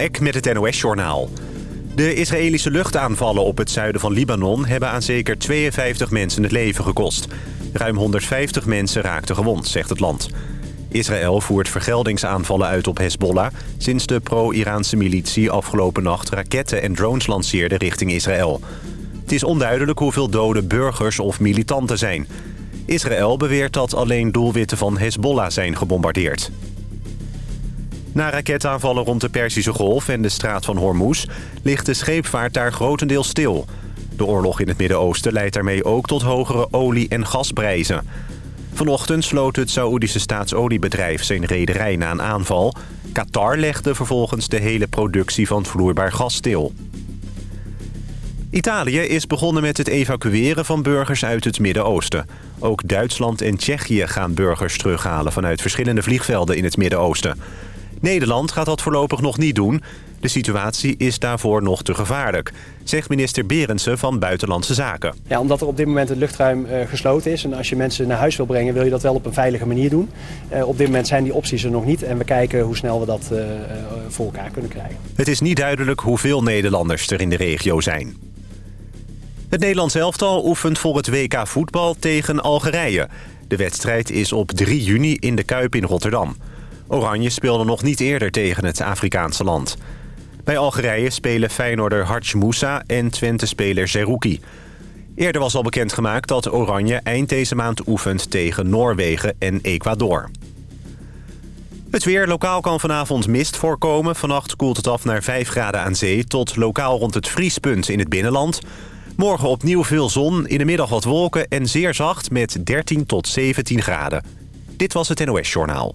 Eck met het NOS-journaal. De Israëlische luchtaanvallen op het zuiden van Libanon... hebben aan zeker 52 mensen het leven gekost. Ruim 150 mensen raakten gewond, zegt het land. Israël voert vergeldingsaanvallen uit op Hezbollah... sinds de pro-Iraanse militie afgelopen nacht raketten en drones lanceerde richting Israël. Het is onduidelijk hoeveel dode burgers of militanten zijn. Israël beweert dat alleen doelwitten van Hezbollah zijn gebombardeerd. Na raketaanvallen rond de Perzische Golf en de straat van Hormuz... ligt de scheepvaart daar grotendeels stil. De oorlog in het Midden-Oosten leidt daarmee ook tot hogere olie- en gasprijzen. Vanochtend sloot het Saoedische staatsoliebedrijf zijn rederij na een aanval. Qatar legde vervolgens de hele productie van vloeibaar gas stil. Italië is begonnen met het evacueren van burgers uit het Midden-Oosten. Ook Duitsland en Tsjechië gaan burgers terughalen vanuit verschillende vliegvelden in het Midden-Oosten. Nederland gaat dat voorlopig nog niet doen. De situatie is daarvoor nog te gevaarlijk, zegt minister Berendsen van Buitenlandse Zaken. Ja, omdat er op dit moment het luchtruim uh, gesloten is en als je mensen naar huis wil brengen wil je dat wel op een veilige manier doen. Uh, op dit moment zijn die opties er nog niet en we kijken hoe snel we dat uh, voor elkaar kunnen krijgen. Het is niet duidelijk hoeveel Nederlanders er in de regio zijn. Het Nederlands elftal oefent voor het WK voetbal tegen Algerije. De wedstrijd is op 3 juni in de Kuip in Rotterdam. Oranje speelde nog niet eerder tegen het Afrikaanse land. Bij Algerije spelen Feyenoorder Hartj Moussa en Twente-speler Zerouki. Eerder was al bekendgemaakt dat Oranje eind deze maand oefent tegen Noorwegen en Ecuador. Het weer. Lokaal kan vanavond mist voorkomen. Vannacht koelt het af naar 5 graden aan zee... tot lokaal rond het vriespunt in het binnenland. Morgen opnieuw veel zon, in de middag wat wolken en zeer zacht... met 13 tot 17 graden. Dit was het NOS Journaal.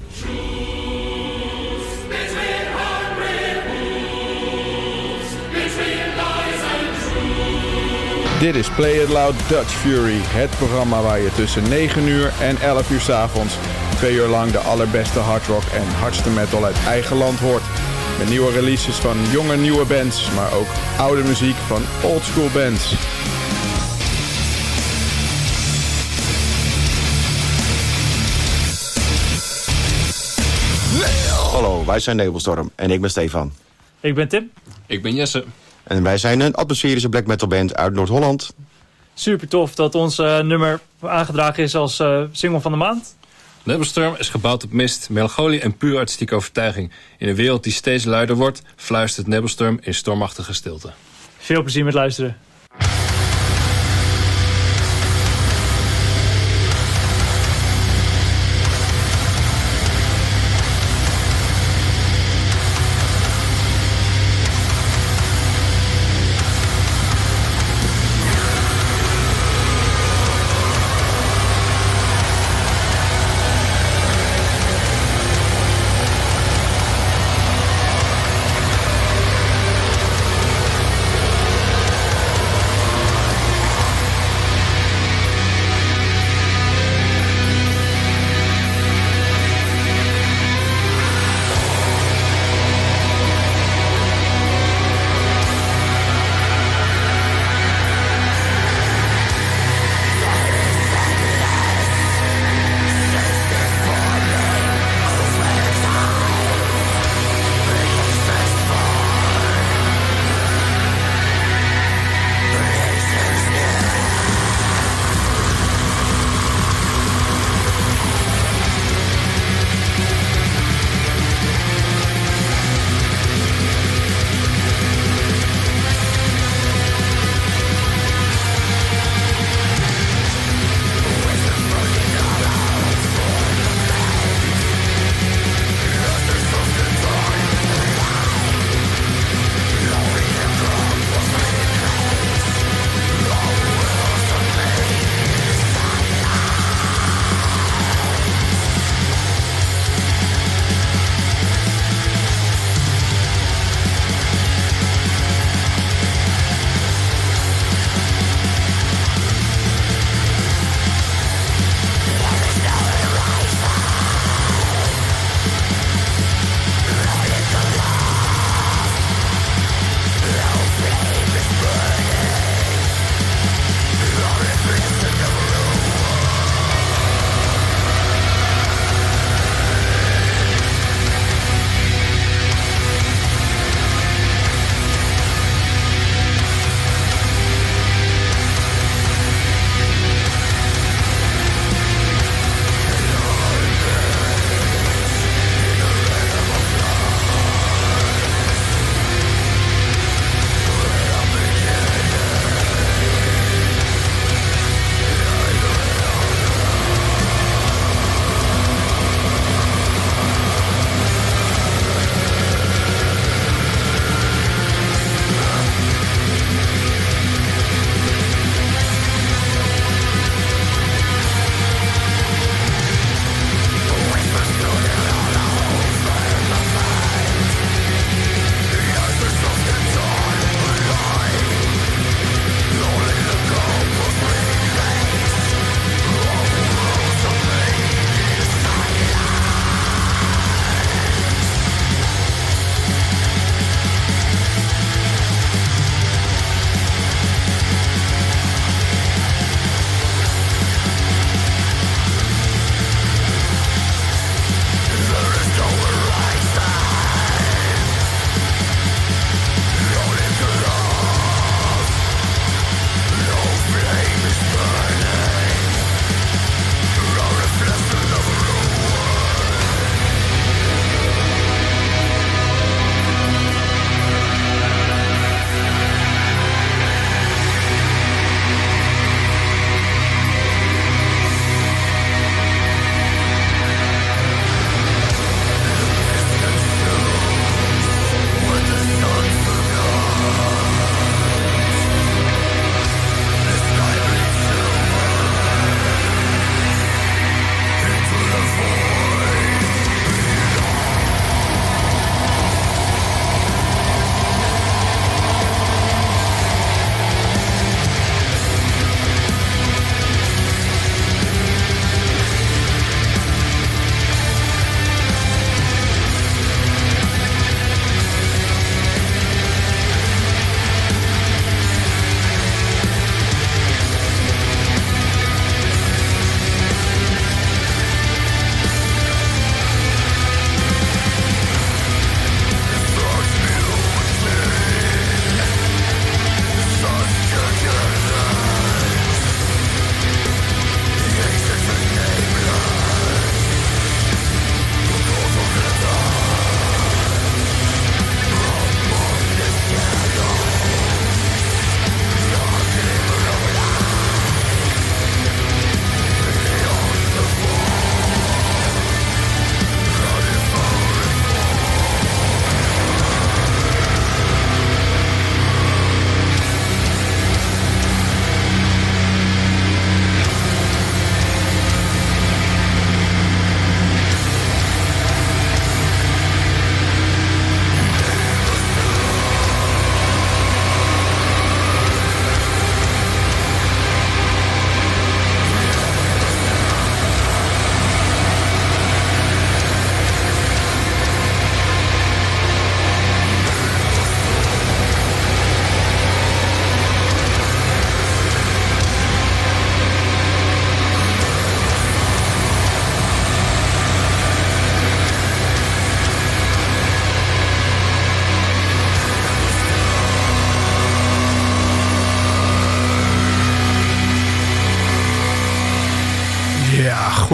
Dit is Play It Loud Dutch Fury, het programma waar je tussen 9 uur en 11 uur s avonds twee uur lang de allerbeste hardrock en hardste metal uit eigen land hoort. Met nieuwe releases van jonge nieuwe bands, maar ook oude muziek van oldschool bands. Hallo, wij zijn Nebelstorm en ik ben Stefan. Ik ben Tim. Ik ben Jesse. En wij zijn een atmosferische black metal band uit Noord-Holland. Super tof dat ons uh, nummer aangedragen is als uh, single van de maand. Nebelstorm is gebouwd op mist, melancholie en puur artistieke overtuiging. In een wereld die steeds luider wordt, fluistert Nebelstorm in stormachtige stilte. Veel plezier met luisteren.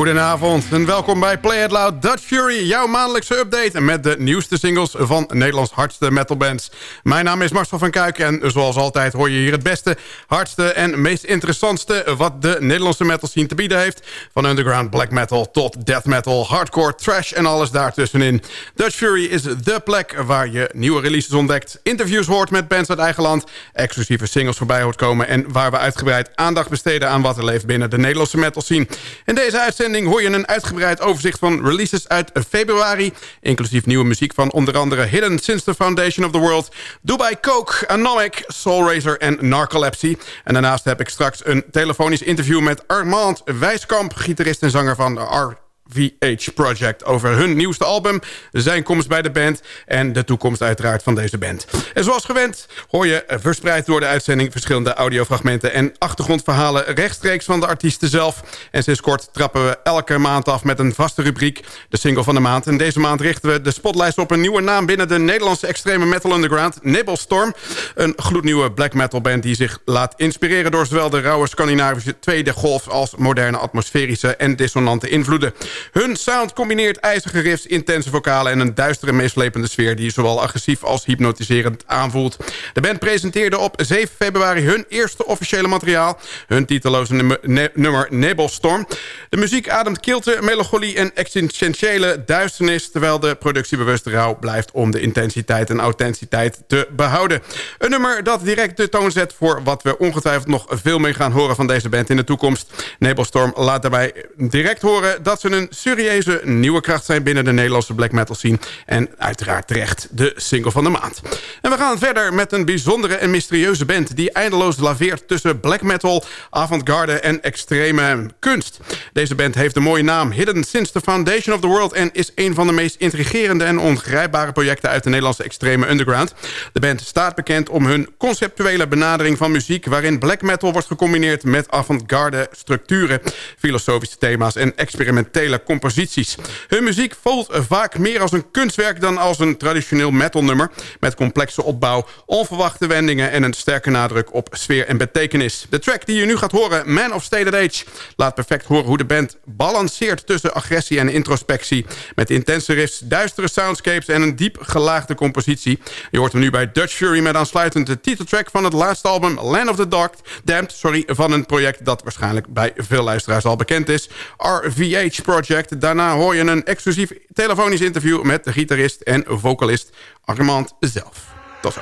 Goedenavond en welkom bij Play It Loud Dutch Fury, jouw maandelijkse update met de nieuwste singles van Nederlands hardste metalbands. Mijn naam is Marcel van Kuik en zoals altijd hoor je hier het beste, hardste en meest interessantste wat de Nederlandse metal scene te bieden heeft. Van underground black metal tot death metal, hardcore, trash en alles daartussenin. Dutch Fury is de plek waar je nieuwe releases ontdekt, interviews hoort met bands uit eigen land, exclusieve singles voorbij hoort komen en waar we uitgebreid aandacht besteden aan wat er leeft binnen de Nederlandse metal scene. In deze uitzending hoor je een uitgebreid overzicht van releases uit februari... inclusief nieuwe muziek van onder andere Hidden Since the Foundation of the World... Dubai Coke, Anomic, Soul Razer en Narcolepsy. En daarnaast heb ik straks een telefonisch interview met Armand Wijskamp... gitarist en zanger van R VH Project over hun nieuwste album, zijn komst bij de band en de toekomst uiteraard van deze band. En zoals gewend hoor je verspreid door de uitzending verschillende audiofragmenten en achtergrondverhalen rechtstreeks van de artiesten zelf. En sinds kort trappen we elke maand af met een vaste rubriek, de single van de maand. En deze maand richten we de spotlight op een nieuwe naam binnen de Nederlandse extreme metal underground, Nibblestorm. Een gloednieuwe black metal band die zich laat inspireren door zowel de rauwe Scandinavische tweede golf als moderne atmosferische en dissonante invloeden. Hun sound combineert ijzige riffs, intense vocalen... en een duistere, meeslepende sfeer... die zowel agressief als hypnotiserend aanvoelt. De band presenteerde op 7 februari hun eerste officiële materiaal. Hun titeloze nummer Nebelstorm. De muziek ademt kilte, melancholie en existentiële duisternis... terwijl de productiebewuste rouw blijft om de intensiteit en authenticiteit te behouden. Een nummer dat direct de toon zet voor wat we ongetwijfeld nog veel meer gaan horen van deze band in de toekomst. Nebelstorm laat daarbij direct horen dat ze een serieuze nieuwe kracht zijn binnen de Nederlandse black metal scene. En uiteraard terecht de single van de maand. En we gaan verder met een bijzondere en mysterieuze band... die eindeloos laveert tussen black metal, avant-garde en extreme kunst. Deze band heeft de mooie naam Hidden Since the Foundation of the World... en is een van de meest intrigerende en ongrijpbare projecten... uit de Nederlandse extreme underground. De band staat bekend om hun conceptuele benadering van muziek... waarin black metal wordt gecombineerd met avant-garde structuren... filosofische thema's en experimentele composities. Hun muziek voelt vaak meer als een kunstwerk dan als een traditioneel metalnummer... met complexe opbouw, onverwachte wendingen... en een sterke nadruk op sfeer en betekenis. De track die je nu gaat horen, Man of Stated Age... laat perfect horen hoe de band balanceert tussen agressie en introspectie... met intense riffs, duistere soundscapes en een diep gelaagde compositie. Je hoort hem nu bij Dutch Fury met aansluitend de titeltrack... van het laatste album Land of the Dark, Damned, sorry, van een project... dat waarschijnlijk bij veel luisteraars al bekend is. RVH Project Daarna hoor je een exclusief telefonisch interview... met de gitarist en vocalist Armand zelf. Tot zo.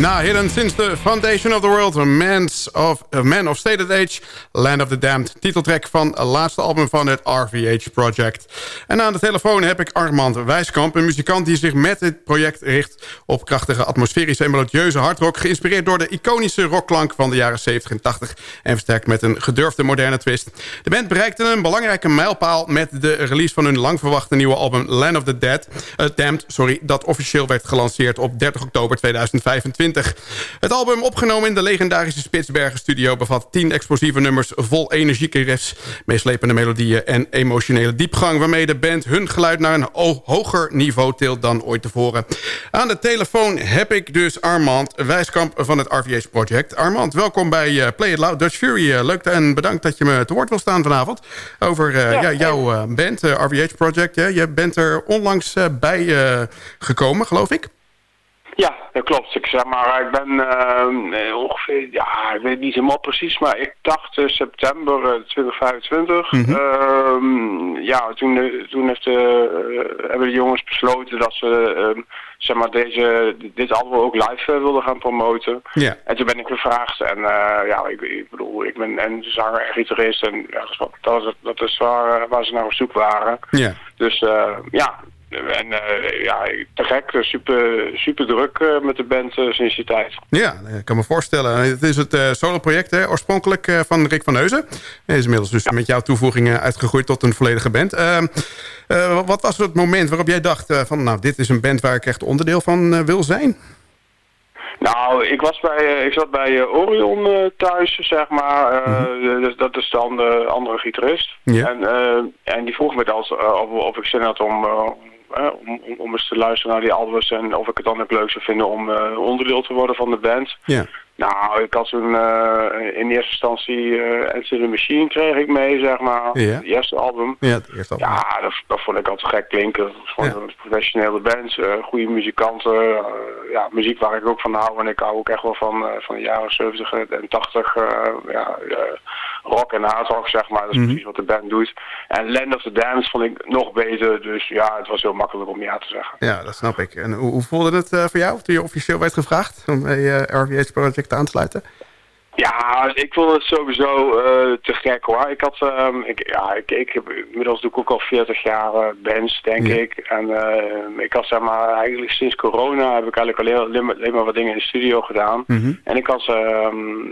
Na Hidden Since the Foundation of the World, man's of, Man of Stated Age, Land of the Damned. Titeltrack van het laatste album van het RVH Project. En aan de telefoon heb ik Armand Wijskamp, een muzikant die zich met dit project richt op krachtige atmosferische en melodieuze hardrock, geïnspireerd door de iconische rockklank van de jaren 70 en 80 en versterkt met een gedurfde moderne twist. De band bereikte een belangrijke mijlpaal met de release van hun lang verwachte nieuwe album Land of the Dead, uh, Damned, sorry, dat officieel werd gelanceerd op 30 oktober 2025. Het album, opgenomen in de legendarische Spitsbergen studio... bevat tien explosieve nummers vol energieke riffs... meeslepende melodieën en emotionele diepgang... waarmee de band hun geluid naar een hoger niveau tilt dan ooit tevoren. Aan de telefoon heb ik dus Armand Wijskamp van het RVH Project. Armand, welkom bij uh, Play It Loud Dutch Fury. Uh, leuk en bedankt dat je me te woord wil staan vanavond... over uh, ja, jouw band, RVH Project. Je bent er onlangs bij gekomen, geloof ik. Ja, dat klopt. Ik zeg maar, ik ben uh, ongeveer, ja, ik weet niet helemaal precies, maar ik dacht uh, september 2025. Mm -hmm. ja, toen, toen heeft de, hebben de jongens besloten dat ze, ehm, zeg maar, deze, dit album ook live wilden gaan promoten. Ja. En toen ben ik gevraagd en ja, ik, ik, bedoel, ik ben en zanger en gitarist en ja, dat, is, dat is waar, waar ze naar op zoek waren. Ja. Dus ja, en uh, ja, te gek, super, super druk uh, met de band uh, sinds die tijd. Ja, ik kan me voorstellen. Het is het solo-project oorspronkelijk van Rick van Neuzen. Hij is inmiddels dus ja. met jouw toevoegingen uitgegroeid tot een volledige band. Wat was het moment waarop jij dacht van... nou, dit is een band waar ik echt onderdeel van wil zijn? Nou, ik, was bij, ik zat bij Orion thuis, zeg maar. Mm -hmm. dus dat is dan de andere gitarist. En, en die vroeg me dan of, of ik zin had om om, om, om, eens te luisteren naar die albums en of ik het dan ook leuk zou vinden om uh, onderdeel te worden van de band. Nou, ik had toen uh, in eerste instantie uh, Enter the Machine kreeg ik mee, zeg maar. Ja. Het eerste album. Ja, het eerste album. Ja, dat, dat vond ik altijd gek klinken. Gewoon ja. een professionele band, uh, goede muzikanten. ja, muziek waar ik ook van hou. En ik hou ook echt wel van, van de jaren 70 en 80. ja, rock en hard rock, zeg maar. Dat is Mhm. precies wat de band doet. En Land of the Dance vond ik nog beter. Dus ja, het was heel makkelijk om ja te zeggen. Ja, dat snap ik. En hoe, hoe voelde het voor jou toen je officieel werd gevraagd om bij RVH Project aan te sluiten? Ja, ik vond het sowieso uh, te gek hoor. Ik had, um, ik, ja, ik, ik heb inmiddels doe ik ook al 40 jaar uh, bands, denk Ja. ik. En uh, ik had zeg maar eigenlijk sinds corona heb ik eigenlijk alleen, alleen, maar- alleen maar wat dingen in de studio gedaan. Mhm. En ik had, um,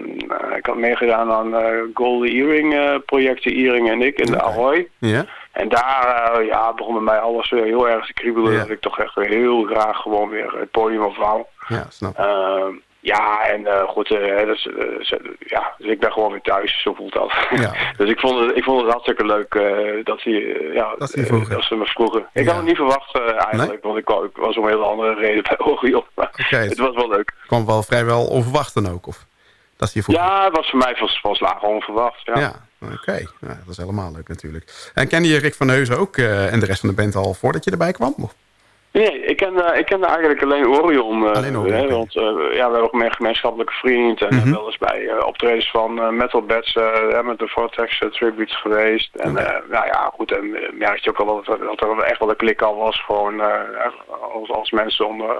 ik had meegedaan aan Golden Earring projecten, Earring en ik in de Ahoy. Ja? En daar ja, begon bij mij alles weer heel erg te kriebelen. Ja. Dat ik toch echt heel graag gewoon weer het podium op wou. Ja, snap. Ja, en uh, goed, uh, dus, uh, ja, dus ik ben gewoon weer thuis, zo voelt dat. Ja. dus ik vond, het, ik vond het hartstikke leuk dat, ze, ja, Dat ze dat me vroegen. Ik Ja. had het niet verwacht eigenlijk, want ik, ik was om een hele andere reden bij Orion. Maar het was wel leuk. kwam wel vrijwel onverwacht dan ook? Of dat ze je vroegen? Ja, het was voor mij van, slagen onverwacht. Ja. Ja, oké. Dat is helemaal leuk natuurlijk. En kende je Rick van Neuzen ook eh, en de rest van de band al voordat je erbij kwam? Of? Nee, ik kende, ik kende eigenlijk alleen Orion. eh, Alleen Orion, hè, want eh, ja, we hebben ook een gemeenschappelijke vriend. En Mhm. wel eens bij eh, optredens van eh, Metal Bats eh, met de Vortex eh, Tributes geweest. En eh, nou ja, goed. En merkte je ook wel dat, er- dat er echt wel een klik al was. Gewoon eh, als, als mensen onder...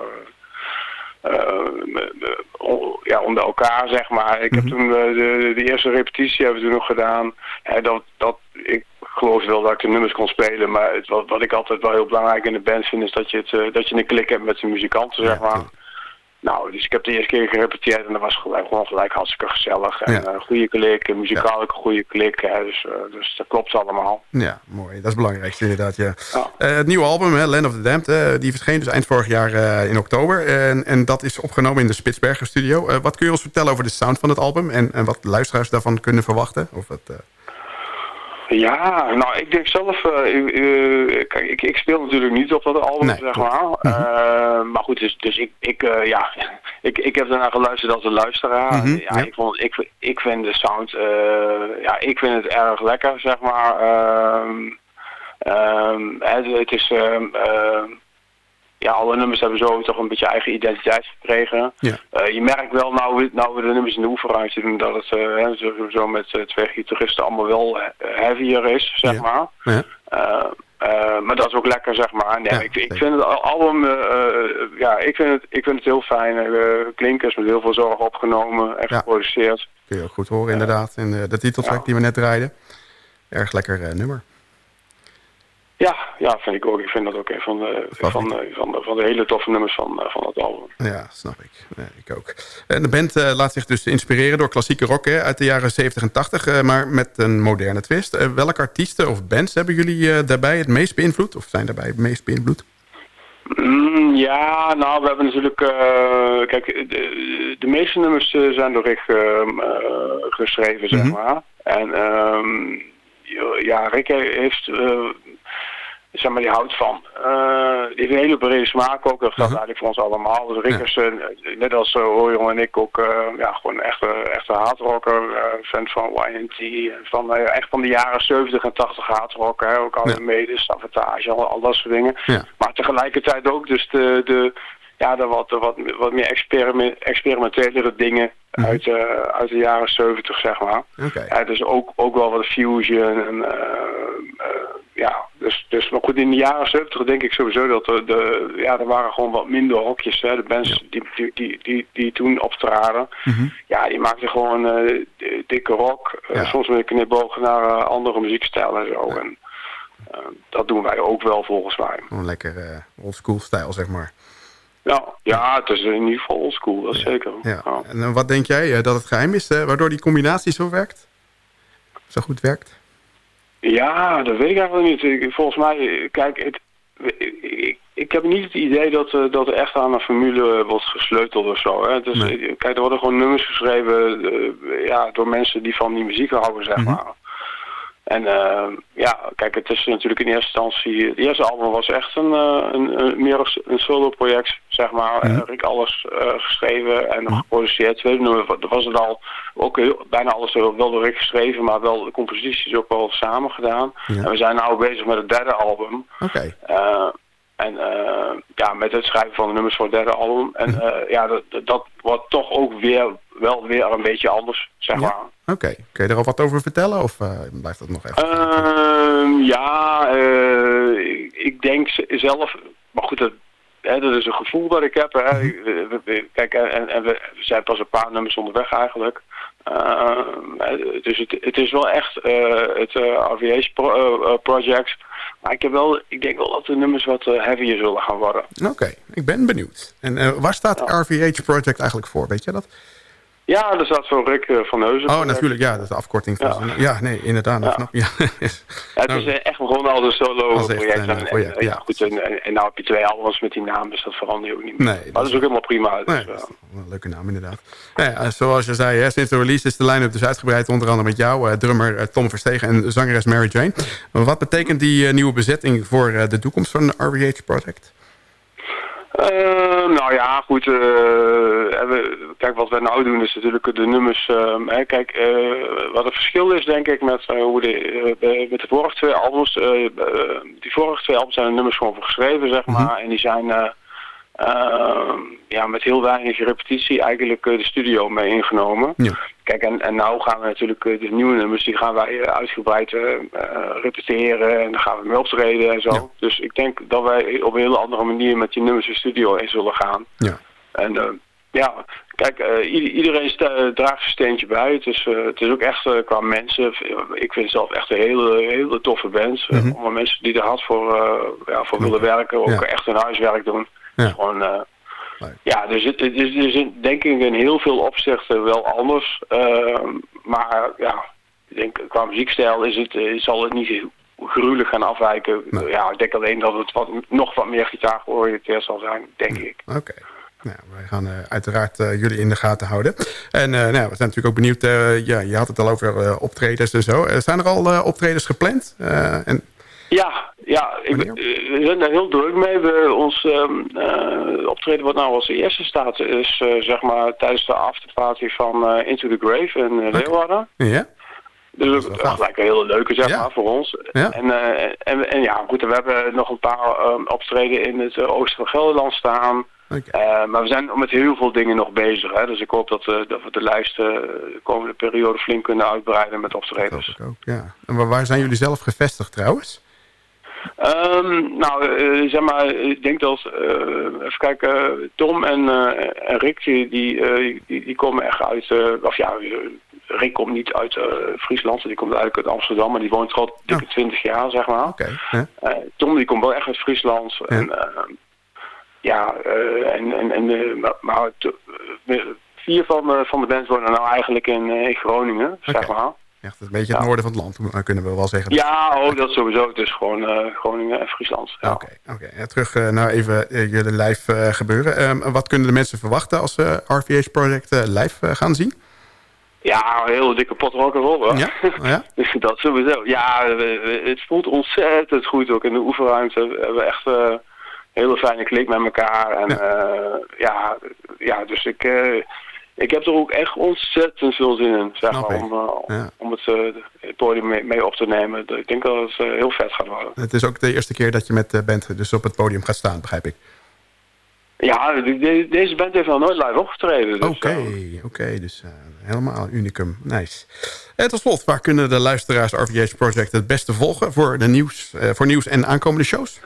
eh, eh, ja, onder elkaar, zeg maar. Ik Mhm. heb toen eh, de, de eerste repetitie hebben we toen nog gedaan. Hè, dat, dat, ik geloof wel dat ik de nummers kon spelen, maar het, wat, wat ik altijd wel heel belangrijk in de band vind, is dat je, het, eh, dat je een klik hebt met de muzikanten, zeg maar. Nou, dus ik heb de eerste keer gerepeteerd en dat was gelijk, gewoon gelijk hartstikke gezellig. En Ja. eh, goede klik, een muzikaal ook een goede klik, hè, dus, eh, dus dat klopt allemaal. Ja, mooi. Dat is het belangrijkste inderdaad, ja. Ja. Het nieuwe album, hè, Land of the Damned, die verscheen dus eind vorig jaar in oktober. En, en dat is opgenomen in de Spitsbergen studio. Wat kun je ons vertellen over de sound van het album en, en wat luisteraars daarvan kunnen verwachten? Of het, Ja, nou, ik denk zelf, ik, eh, kijk, ik, ik speel natuurlijk niet op dat album, Nee, zeg maar. Mhm. Eh, maar goed, dus, dus ik, ik, eh, ja, ik, ik heb daarna geluisterd als een luisteraar. Mhm, ja, ja. Ik, vond, ik, ik vind de sound, ja, ik vind het erg lekker, zeg maar. Ehm, ehm, het, het is, ehm, ehm, ja, alle nummers hebben zo toch een beetje eigen identiteit gekregen. Ja. Eh, je merkt wel, nou we, nou we de nummers in de oefenruimte doen, dat het eh, hè, sowieso met eh, twee gitaristen allemaal wel eh, heavier is, zeg Ja. maar. ja. Eh, eh, maar dat is ook lekker, zeg maar. Nee, ik, ik vind het album, ja, ik vind het, ik vind het heel fijn. klinkers met heel veel zorg opgenomen en geproduceerd. Kun je ook goed horen, inderdaad, in de, de titeltrack die we net rijden. Erg lekker nummer. Ja, ja, vind ik ook. Ik vind dat ook een van de, van, van, de, van de hele toffe nummers van, eh, van het album. Ja, snap ik. Nee, ik ook. En de band uh, laat zich dus inspireren door klassieke rock hè, uit de jaren 70 en 80, uh, maar met een moderne twist. Uh, welke artiesten of bands hebben jullie daarbij het meest beïnvloed? Of zijn daarbij het meest beïnvloed? Mm, ja, nou, we hebben natuurlijk... kijk, de, de, meeste nummers zijn door Rick ehm, geschreven, zeg mhm. maar. En... Um, ja, Rick heeft zeg maar, die houdt van. Uh, die heeft een hele brede smaak ook. Dat geldt uh eigenlijk voor ons allemaal. Dus Rick is, uh, net als uh, Orion en ik, ook ja, gewoon een echte, echte hardrocker. fan van YNT. Van, echt van de jaren 70 en 80 hardrocker. Hè, ook al ja. mede, sabotage, al, al dat soort dingen. Ja. Maar tegelijkertijd ook dus de, de, ja, de wat, wat, wat meer experiment, experimentelere dingen mhm. uit, uh, uit de jaren 70, zeg maar. Okay. Ja, dus ook, ook wel wat fusion en uh, ja, dus, dus maar goed, in de jaren 70 denk ik sowieso dat er, de, ja, er waren gewoon wat minder hokjes. Hè. De bands die, die, die, die, die toen optraden, mhm. ja, die maakten gewoon uh, dikke rock. Uh, soms met een knipoog naar uh, andere muziekstijlen en zo. En dat doen wij ook wel volgens mij. Een lekker oldschool stijl, zeg maar. Ja, ja, het is in ieder geval oldschool, dat zeker. Ja. En wat denk jij dat het geheim is, waardoor die combinatie zo werkt? Zo goed werkt? Ja, dat weet ik eigenlijk niet. Volgens mij, kijk, het, ik, ik heb niet het idee dat, uh, dat er echt aan een formule wordt gesleuteld of zo. Hè. Dus, Kijk, er worden gewoon nummers geschreven uh, ja, door mensen die van die muziek houden, zeg mhm. maar. En uh, ja, kijk, het is natuurlijk in eerste instantie... Het eerste album was echt een, uh, een, een, meer een solo-project, zeg maar. Ja. Rick alles uh, geschreven en ja. geproduceerd. Tweede nummer was het al ook heel, bijna alles wel door Rick geschreven... maar wel de composities ook wel samen gedaan. Ja. En we zijn nu bezig met het derde album. Oké. Okay. En uh, ja, met het schrijven van de nummers voor het derde album. En uh, ja, dat, dat wordt toch ook weer wel weer een beetje anders, zeg ja? maar. Oké, okay. kun je er al wat over vertellen of uh, blijft dat nog even? Uh, ja, ik, ik, denk zelf, maar goed, dat, hè, dat is een gevoel dat ik heb. Hè. Mhm. Kijk, en, en we zijn pas een paar nummers onderweg eigenlijk. dus het, het, is wel echt het RVH pro, project maar ik, heb wel, ik denk wel dat de nummers wat uh, heavier zullen gaan worden. Oké, ik ben benieuwd. En uh, waar staat ja. RVH Project eigenlijk voor? Weet je dat? Ja, er staat zo Rick uh, van Neuzen. Oh, natuurlijk, ja, dat is de afkorting. Ja, ja nee, inderdaad, dat snap je. ja, het is echt begonnen als een solo-project. En, en, ja. goed, en, en, nou heb je twee albums met die naam, dus dat verandert ook niet meer. Nee, maar dat is ook helemaal prima. Dus, nee, dat is een leuke naam, inderdaad. Ja, zoals je zei, hè, sinds de release is de line-up dus uitgebreid, onder andere met jou, drummer Tom Verstegen en zangeres Mary Jane. Wat betekent die nieuwe bezetting voor de toekomst van de RVH Project? Uh, nou ja, goed. Uh, we, kijk, wat wij nou doen is natuurlijk de nummers. Uh, hè, kijk, wat het verschil is, denk ik, met, hoe de, met de vorige twee albums. die vorige twee albums zijn de nummers gewoon voor geschreven, zeg maar. Mm -hmm. En die zijn uh, ja, met heel weinig repetitie eigenlijk de studio mee ingenomen. Ja. Kijk, en, en nou gaan we natuurlijk uh, de nieuwe nummers, die gaan wij uitgebreid repeteren en dan gaan we mee optreden en zo. Ja. Dus ik denk dat wij op een hele andere manier met die nummers de studio in zullen gaan. Ja. En ja, kijk, iedereen draagt zijn steentje bij. Het is, het is ook echt qua mensen, ik vind zelf echt een hele, hele toffe band. Mhm. Allemaal mensen die er hard voor, ja, voor willen werken, ook Ja. echt hun huiswerk doen. Ja. Gewoon, ja, dus het, het, is, het is in- denk ik in heel veel opzichten wel anders. Uh, maar ja, ik denk qua muziekstijl is het, uh, zal het niet gruwelijk gaan afwijken. Ja, ik denk alleen dat het wat, nog wat meer gitaar georiënteerd zal zijn, denk ik. Oké. Nou, wij gaan uh, uiteraard uh, jullie in de gaten houden. En uh, nou, we zijn natuurlijk ook benieuwd. ja, je had het al over optredens en zo. zijn er al optredens gepland? en... Ja, ja ik, we zijn daar heel druk mee. We, ons um, uh, optreden wat nou als eerste staat is uh, zeg maar tijdens de afterparty van uh, Into the Grave in uh, Leeuwarden. Ja. Dus dat is gelijk een hele leuke zeg ja. maar voor ons. Ja. En, en, en ja, goed, we hebben nog een paar um, optreden in het oosten van Gelderland staan. Okay. maar we zijn met heel veel dingen nog bezig. Hè? Dus ik hoop dat, dat we de lijst de komende periode flink kunnen uitbreiden met optredens. Dat ook, ja. En waar zijn jullie zelf gevestigd trouwens? Um, nou, uh, zeg maar, ik denk dat, uh, even kijken, Tom en, uh, en Rick, die, die, die, komen echt uit, of ja, Rick komt niet uit Friesland, die komt eigenlijk uit Amsterdam, maar die woont al dikke 20 jaar, zeg maar. Okay, Tom die komt wel echt uit Friesland. Ja. En, ja, en, en, en maar, vier van, van de bands wonen nou eigenlijk in, in Groningen, okay. zeg maar. Echt een beetje het noorden van het land, kunnen we wel zeggen. Ja, oh, dat sowieso. Het is gewoon uh, Groningen en Friesland. Oké, ja. oké. Okay, terug uh, naar even uh, jullie live gebeuren. Um, wat kunnen de mensen verwachten als ze RVH Project live gaan zien? Ja, een hele dikke pot rock'n'roll. Ja? Oh, ja? dat sowieso. Ja, we, we, het voelt ontzettend goed ook in de oefenruimte. We hebben echt een hele fijne klik met elkaar. En ja, ja, ja, dus ik ik heb er ook echt ontzettend veel zin in, zeg maar, om, uh, om het, uh, het podium mee, mee, op te nemen. Ik denk dat het uh, heel vet gaat worden. Het is ook de eerste keer dat je met de band dus op het podium gaat staan, begrijp ik. Ja, de, deze band heeft nog nooit live opgetreden. Dus, oké, okay, oké, dus helemaal unicum. Nice. En tot slot, waar kunnen de luisteraars RVH Project het beste volgen voor, de nieuws, voor nieuws en aankomende shows?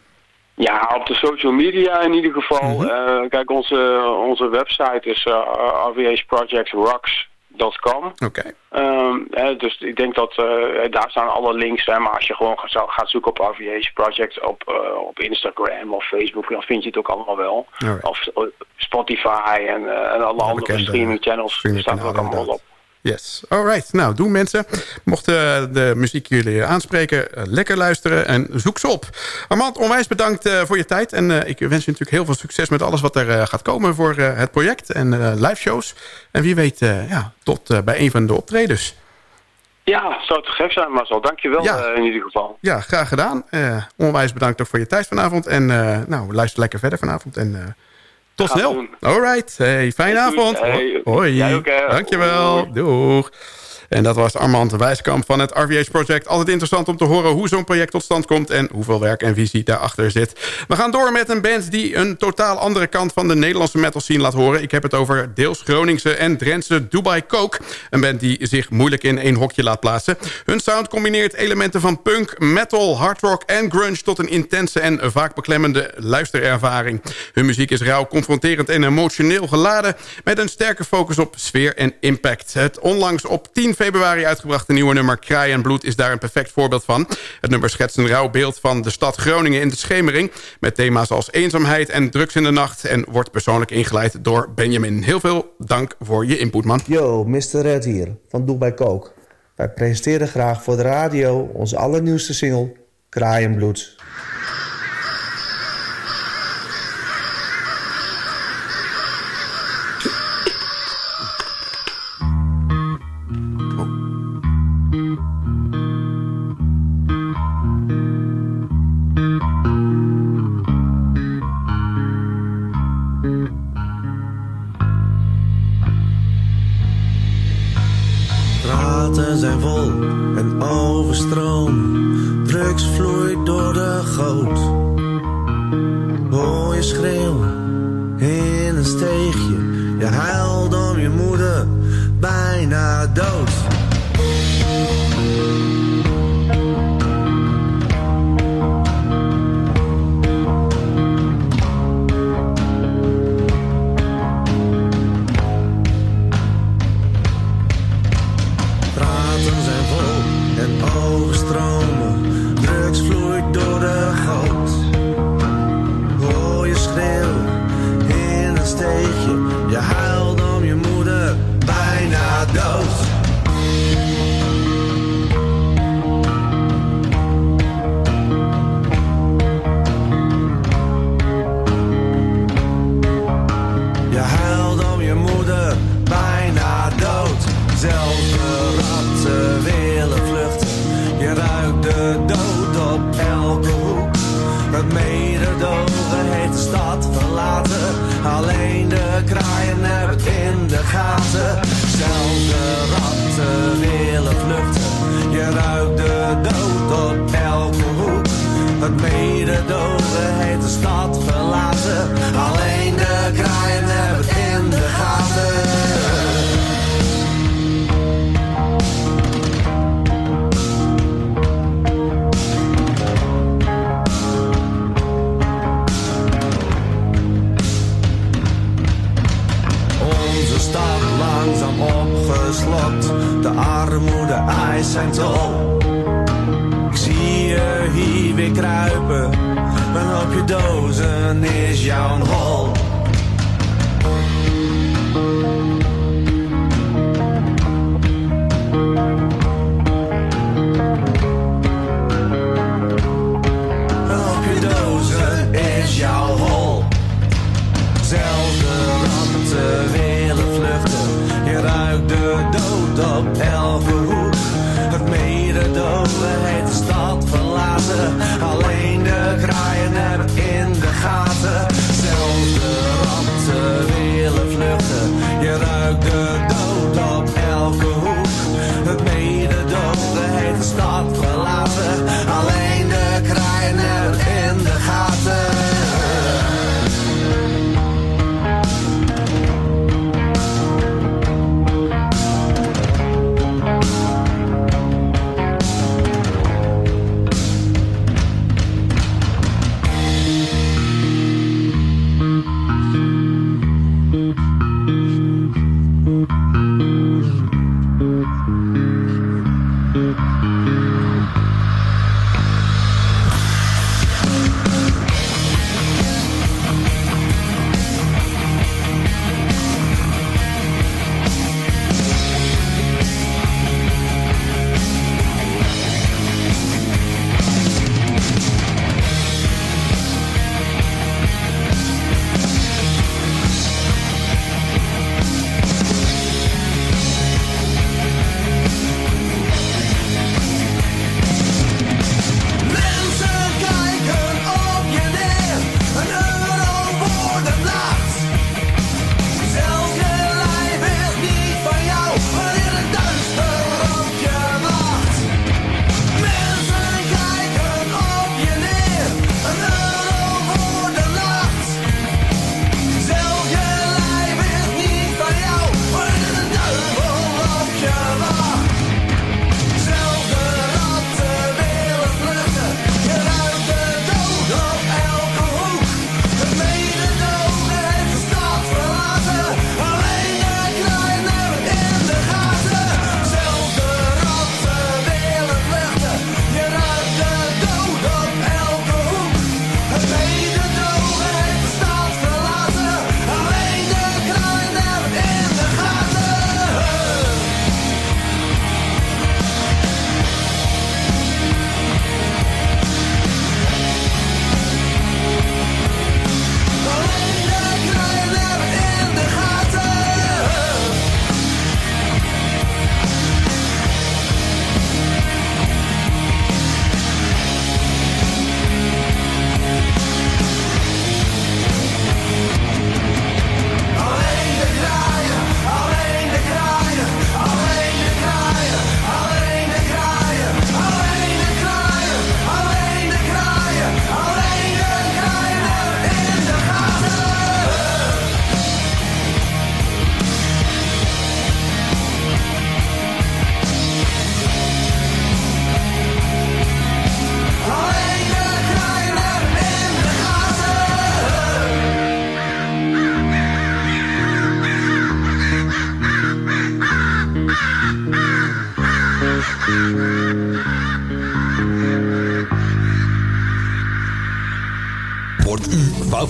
Ja, op de social media in ieder geval. Mm -hmm. kijk, onze, onze website is uh, eh, rvhprojectrocks.com. Oké. Okay. Um, dus ik denk dat uh, daar staan alle links. Hè, maar als je gewoon gaat, gaat zoeken op RVH Project op, op Instagram of Facebook, dan vind je het ook allemaal wel. Of Spotify en, en alle andere streaming channels staan er ook allemaal op. Yes, alright. Nou, doen mensen. Mochten de muziek jullie aanspreken, eh, lekker luisteren en zoek ze op. Armand, onwijs bedankt uh, voor je tijd. En ik wens je natuurlijk heel veel succes met alles wat er gaat komen voor het project en live shows. En wie weet, ja, tot bij een van de optredens. Ja, zou het gek zijn, Marcel. Dankjewel ja. in ieder geval. Ja, graag gedaan. onwijs bedankt ook voor je tijd vanavond. En nou, luister lekker verder vanavond. En tot snel. Alright. Hey, fijne avond. Hey, Hoi. Jij ook, Dankjewel. Doeg. En dat was Armand Wijskamp van het RVH Project. Altijd interessant om te horen hoe zo'n project tot stand komt... en hoeveel werk en visie daarachter zit. We gaan door met een band die een totaal andere kant... van de Nederlandse metal scene laat horen. Ik heb het over deels Groningse en Drentse Dubai Coke. Een band die zich moeilijk in één hokje laat plaatsen. Hun sound combineert elementen van punk, metal, hard rock en grunge... tot een intense en vaak beklemmende luisterervaring. Hun muziek is rauw, confronterend en emotioneel geladen... met een sterke focus op sfeer en impact. Het onlangs op 10 februari uitgebrachte nieuwe nummer Kraai en Bloed is daar een perfect voorbeeld van. Het nummer schetst een rauw beeld van de stad Groningen in de schemering... met thema's als eenzaamheid en drugs in de nacht... en wordt persoonlijk ingeleid door Benjamin. Heel veel dank voor je input, man. Yo, Mr. Red hier, van Doe bij Coke. Wij presenteren graag voor de radio onze allernieuwste single Kraai en Bloed.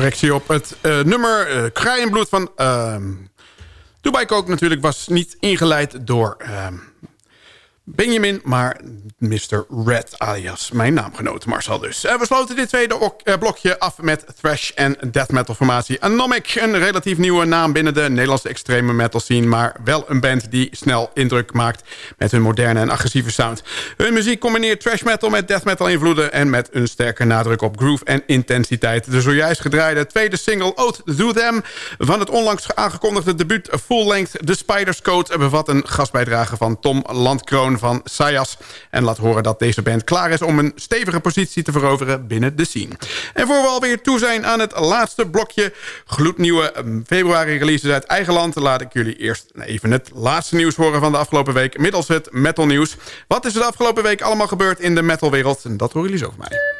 Correctie op het uh, nummer uh, Kraaienbloed van... Uh, Dubai Coke natuurlijk was niet ingeleid door Benjamin, maar Mr. Red alias mijn naamgenoot Marcel dus. Uh, we sloten dit tweede uh, blokje af met thrash en death metal formatie Anomic. Een relatief nieuwe naam binnen de Nederlandse extreme metal scene... maar wel een band die snel indruk maakt met hun moderne en agressieve sound. Hun muziek combineert thrash metal met death metal invloeden... en met een sterke nadruk op groove en intensiteit. De zojuist gedraaide tweede single Oath to Them... van het onlangs aangekondigde debuut Full Length The Spider's Code... bevat een gastbijdrage van Tom Landkroon van Sayas... en laat horen dat deze band klaar is om een stevige positie te veroveren binnen de scene. En voor we alweer toe zijn aan het laatste blokje gloednieuwe ehm, februari releases uit eigen land... laat ik jullie eerst even het laatste nieuws horen van de afgelopen week... middels het metal nieuws. Wat is er de afgelopen week allemaal gebeurd in de metalwereld? En dat horen jullie zo van mij.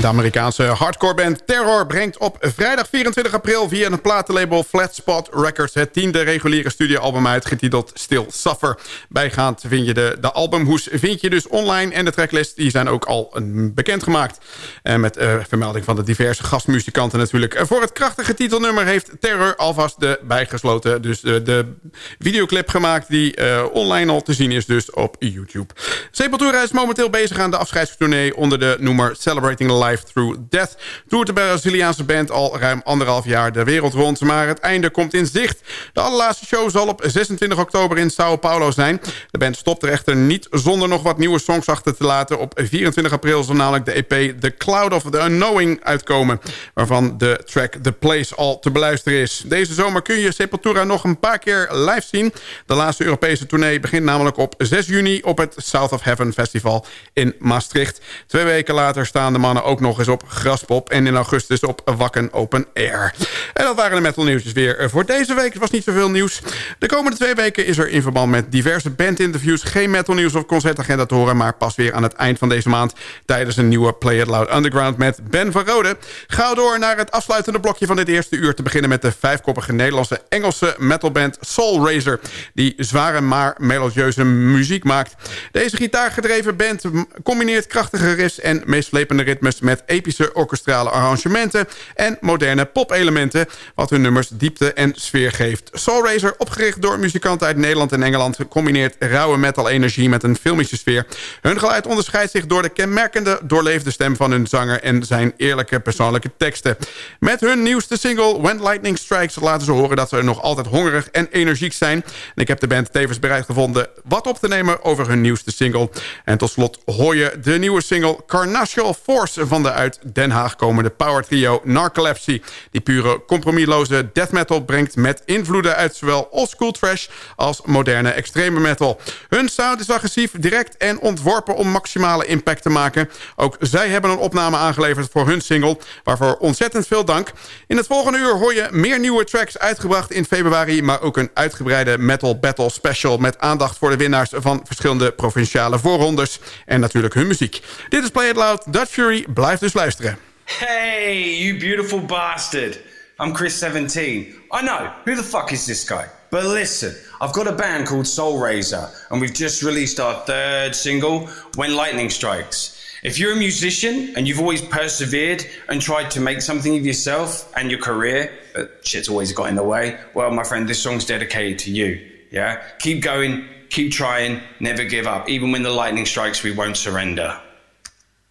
De Amerikaanse hardcore band Terror brengt op vrijdag 24 april... via een platenlabel Flatspot Records het tiende reguliere studioalbum uit... getiteld Still Suffer. Bijgaand vind je de, de albumhoes vind je dus online... en de tracklist die zijn ook al bekendgemaakt. En met uh, vermelding van de diverse gastmuzikanten natuurlijk. Voor het krachtige titelnummer heeft Terror alvast de bijgesloten... dus de, de videoclip gemaakt die online al te zien is dus op YouTube. Sepultura is momenteel bezig aan de afscheidstournee... onder de noemer Celebrating Life Life Through Death... toert de Braziliaanse band al ruim anderhalf jaar de wereld rond... maar het einde komt in zicht. De allerlaatste show zal op 26 oktober in Sao Paulo zijn. De band stopt er echter niet zonder nog wat nieuwe songs achter te laten. Op 24 april zal namelijk de EP The Cloud of the Unknowing uitkomen... waarvan de track The Place al te beluisteren is. Deze zomer kun je Sepultura nog een paar keer live zien. De laatste Europese tournee begint namelijk op 6 juni... op het South of Heaven Festival in Maastricht. Twee weken later staan de mannen ook nog eens op Graspop... en in augustus op Wakken Open Air. En dat waren de metal nieuwtjes weer voor deze week. Het was niet zoveel nieuws. De komende twee weken is er in verband met diverse bandinterviews... geen metal nieuws of concertagenda te horen... maar pas weer aan het eind van deze maand... tijdens een nieuwe Play It Loud Underground met Ben van Rode. Ga door naar het afsluitende blokje van dit eerste uur... te beginnen met de vijfkoppige Nederlandse Engelse metalband Soul Razor... die zware maar melodieuze muziek maakt. Deze gitaargedreven band combineert krachtige riffs... en meeslepende ritmes met epische orkestrale arrangementen... en moderne popelementen... wat hun nummers diepte en sfeer geeft. Soul Razor, opgericht door muzikanten uit Nederland en Engeland... combineert rauwe metal-energie met een filmische sfeer. Hun geluid onderscheidt zich door de kenmerkende doorleefde stem van hun zanger... en zijn eerlijke persoonlijke teksten. Met hun nieuwste single When Lightning Strikes laten ze horen dat ze nog altijd hongerig en energiek zijn. En ik heb de band tevens bereid gevonden wat op te nemen over hun nieuwste single. En tot slot hoor je de nieuwe single Carnassial Force van de uit Den Haag komende power trio Narcolepsy. Die pure compromisloze death metal brengt met invloeden uit zowel oldschool trash als moderne extreme metal. Hun sound is agressief, direct en ontworpen om maximale impact te maken. Ook zij hebben een opname aangeleverd voor hun single, waarvoor ontzettend veel dank. In het volgende uur hoor je meer nieuwe tracks uitgebracht in februari... maar ook een uitgebreide Metal Battle Special... met aandacht voor de winnaars van verschillende provinciale voorrondes... en natuurlijk hun muziek. Dit is Play It Loud, Dutch Fury, blijf dus luisteren. Hey, you beautiful bastard. I'm Chris 17. I know, who the fuck is this guy? But listen, I've got a band called Soul Razor, and we've just released our third single, When Lightning Strikes. If you're a musician and you've always persevered and tried to make something of yourself and your career, but shit's always got in the way, well, my friend, this song's dedicated to you. Yeah? Keep going, keep trying, never give up. Even when the lightning strikes, we won't surrender.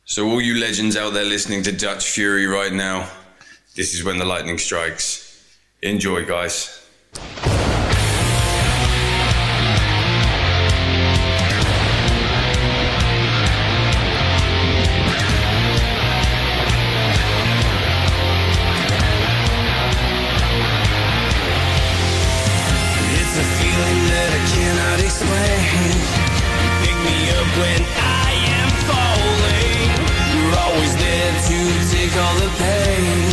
So, all you legends out there listening to Dutch Fury right now, this is when the lightning strikes. Enjoy, guys. All the pain.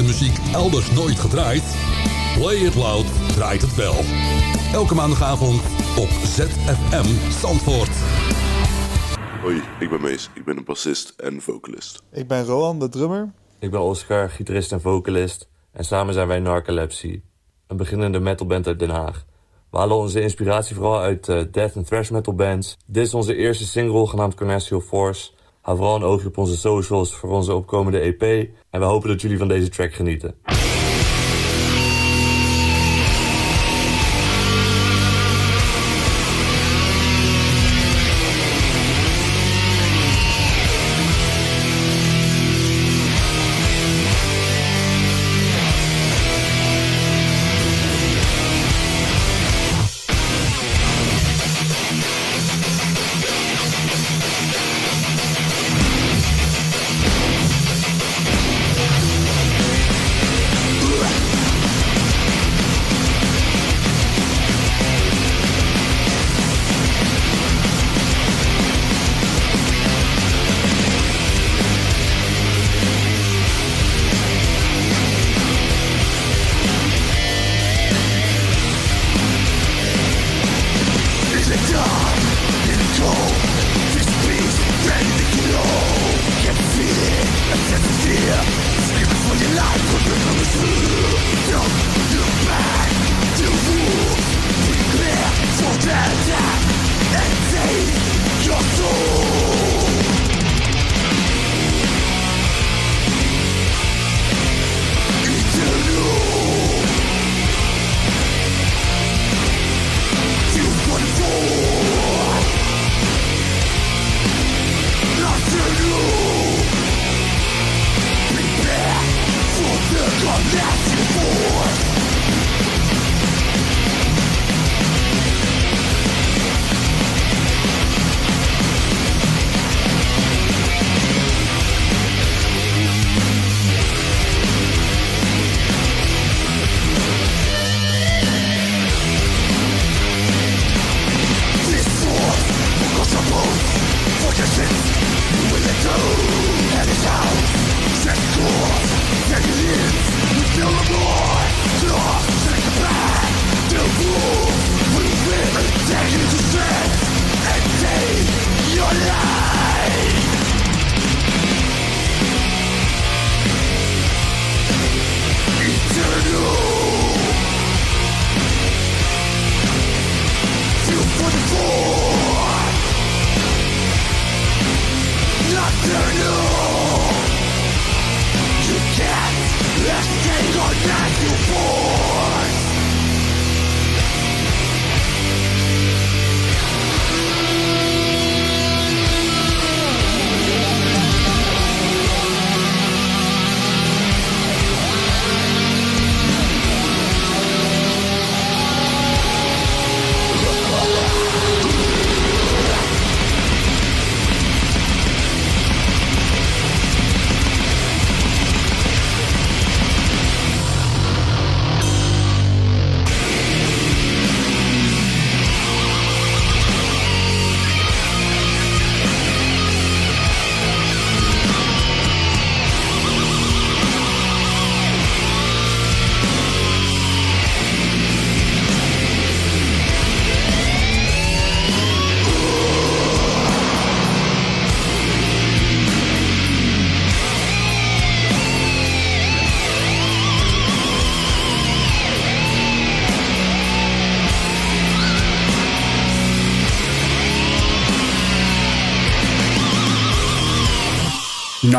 Favoriete muziek elders nooit gedraaid? Play It Loud draait het wel. Elke maandagavond op ZFM Zandvoort. Hoi, ik ben Mees. Ik ben een bassist en vocalist. Ik ben Roan, de drummer. Ik ben Oscar, gitarist en vocalist. En samen zijn wij Narcolepsy, een beginnende metalband uit Den Haag. We halen onze inspiratie vooral uit eh, death en thrash metal bands. Dit is onze eerste single genaamd Carnassial Force. Hou vooral een oogje op onze socials voor onze opkomende EP. En we hopen dat jullie van deze track genieten.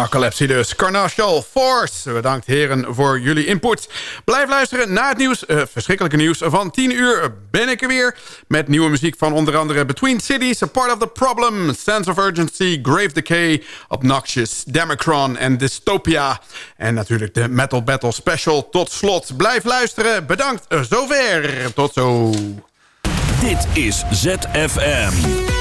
Narcolepsy dus. Carnatial Force. Bedankt heren voor jullie input. Blijf luisteren naar het nieuws, uh, verschrikkelijke nieuws. Van 10 uur ben ik er weer. Met nieuwe muziek van onder andere Between Cities, A Part of the Problem, Sense of Urgency, Grave Decay, Obnoxious, Democron en Dystopia. En natuurlijk de Metal Battle Special tot slot. Blijf luisteren. Bedankt uh, zover. Tot zo. Dit is ZFM.